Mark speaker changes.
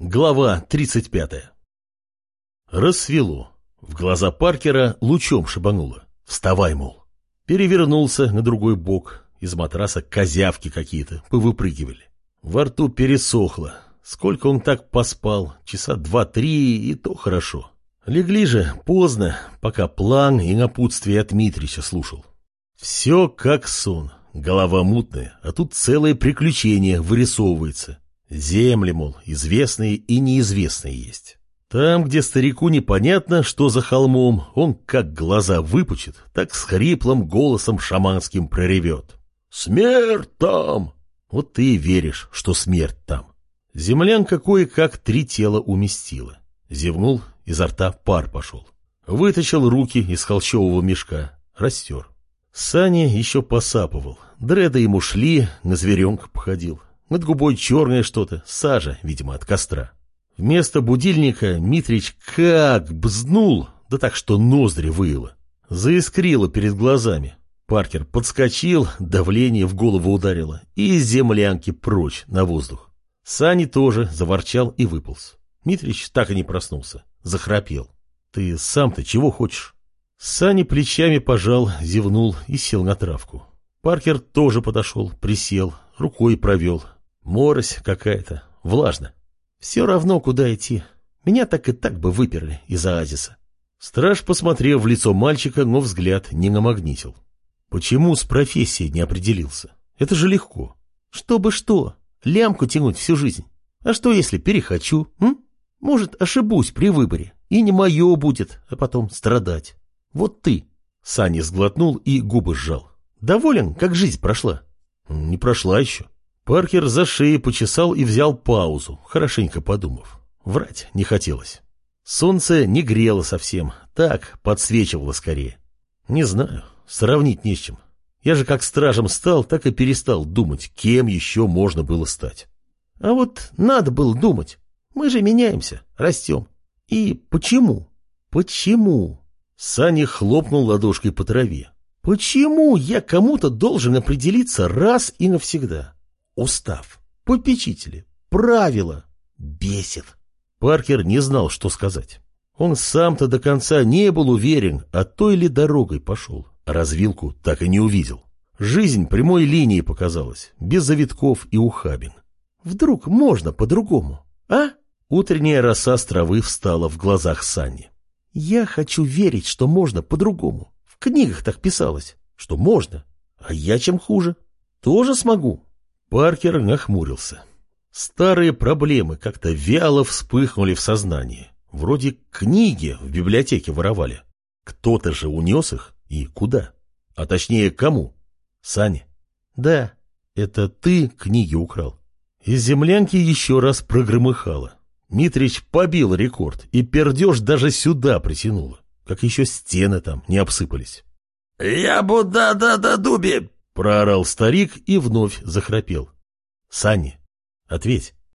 Speaker 1: Глава 35. Рассвело. В глаза Паркера лучом шибануло. Вставай, мол. Перевернулся на другой бок. Из матраса козявки какие-то повыпрыгивали. Во рту пересохло. Сколько он так поспал? Часа два-три, и то хорошо. Легли же поздно, пока план и напутствие от Митрича слушал. Все как сон. Голова мутная, а тут целое приключение вырисовывается. Земли, мол, известные и неизвестные есть. Там, где старику непонятно, что за холмом, он как глаза выпучит, так с хриплым голосом шаманским проревет. «Смерть там!» Вот ты и веришь, что смерть там. Землянка кое-как три тела уместила. Зевнул, изо рта пар пошел. Вытащил руки из холщового мешка, растер. Саня еще посапывал. Дреды ему шли, на зверенка походил. Над губой черное что-то, сажа, видимо, от костра. Вместо будильника Митрич как бзнул, да так, что ноздри выило. Заискрило перед глазами. Паркер подскочил, давление в голову ударило, и землянки прочь на воздух. Сани тоже заворчал и выполз. Митрич так и не проснулся, захрапел. «Ты сам-то чего хочешь?» Сани плечами пожал, зевнул и сел на травку. Паркер тоже подошел, присел, рукой провел, Морось какая-то, влажно. Все равно, куда идти. Меня так и так бы выперли из оазиса. Страж посмотрел в лицо мальчика, но взгляд не намагнитил. Почему с профессией не определился? Это же легко. Чтобы что? Лямку тянуть всю жизнь. А что, если перехочу? М? Может, ошибусь при выборе, и не мое будет, а потом страдать. Вот ты. Саня сглотнул и губы сжал. Доволен, как жизнь прошла? Не прошла еще. Паркер за шеей почесал и взял паузу, хорошенько подумав. Врать не хотелось. Солнце не грело совсем, так подсвечивало скорее. Не знаю, сравнить не с чем. Я же как стражем стал, так и перестал думать, кем еще можно было стать. А вот надо было думать. Мы же меняемся, растем. И почему? Почему? Саня хлопнул ладошкой по траве. Почему я кому-то должен определиться раз и навсегда? Устав, попечители, правила. Бесит. Паркер не знал, что сказать. Он сам-то до конца не был уверен, а той ли дорогой пошел. развилку так и не увидел. Жизнь прямой линией показалась, без завитков и ухабин. Вдруг можно по-другому, а? Утренняя роса с травы встала в глазах Сани. Я хочу верить, что можно по-другому. В книгах так писалось, что можно. А я чем хуже? Тоже смогу. Паркер нахмурился. Старые проблемы как-то вяло вспыхнули в сознании. Вроде книги в библиотеке воровали. Кто-то же унес их и куда? А точнее, кому? Саня? Да, это ты книги украл. Из землянки еще раз прогромыхало. Митрич побил рекорд, и пердеж даже сюда притянуло. Как еще стены там не обсыпались.
Speaker 2: «Я буда-да-да-дуби!»
Speaker 1: Проорал старик и вновь захрапел. Саня, ответь.